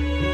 Bye.